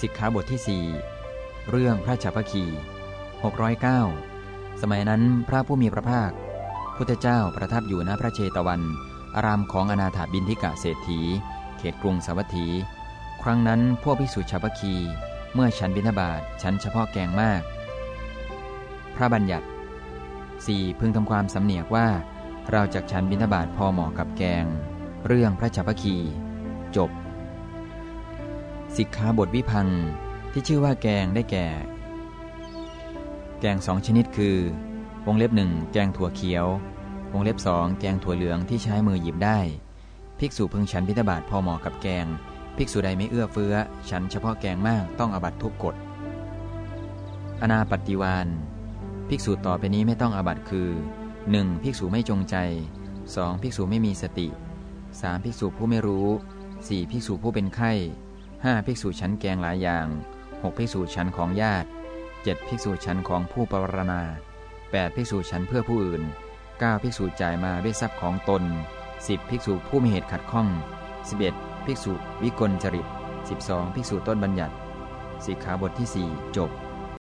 สิกขาบทที่ 4 เรื่องพระฉัพพคี609 สมัยนั้นพระผู้มีพระภาค พุทธเจ้าประทับอยู่ณพระเชตวัน อารามของอนาถาบินทิกะเศรษฐี เขตกรุงสาวัตถี ครั้งนั้นพวกภิกษุฉัพพคี เมื่อฉันบิณฑบาตฉันเฉพาะแกงมาก พระบัญญัติ 4. พึงทำความสำเนียกว่า เราจากฉันบิณฑบาตพอเหมาะกับแกง เรื่องพระฉัพพคี จบ สิกขาบทวิพังที่ชื่อว่าแกงได้แก่ แกงสองชนิดคือ วงเล็บหนึ่งแกงถั่วเขียว วงเล็บสองแกงถั่วเหลืองที่ใช้มือหยิบได้ ภิกษุพึงฉันพิธบาทพอเหมาะกับแกง ภิกษุใดไม่เอื้อเฟื้อ ฉันเฉพาะแกงมากต้องอบัตทุกกฎอนาปฏิวานภิกษุต่อไปนี้ไม่ต้องอบัตคือ 1. ภิกษุไม่จงใจ 2. ภิกษุไม่มีสติ 3. ภิกษุผู้ไม่รู้ 4. ภิกษุผู้เป็นไข้ 5. ภิกษุชั้นแกงหลายอย่าง 6. ภิกษุชั้นของญาติ 7. ภิกษุชั้นของผู้ปรณา 8. ภิกษุชั้นเพื่อผู้อื่น 9. ภิกษุจ่ายมาด้วยทรัพย์ของตน 10. ภิกษุผู้มีเหตุขัดข้อง 11. ภิกษุวิกลจริต 12. ภิกษุต้นบัญญัติสิกขาบทที่ 4 จบ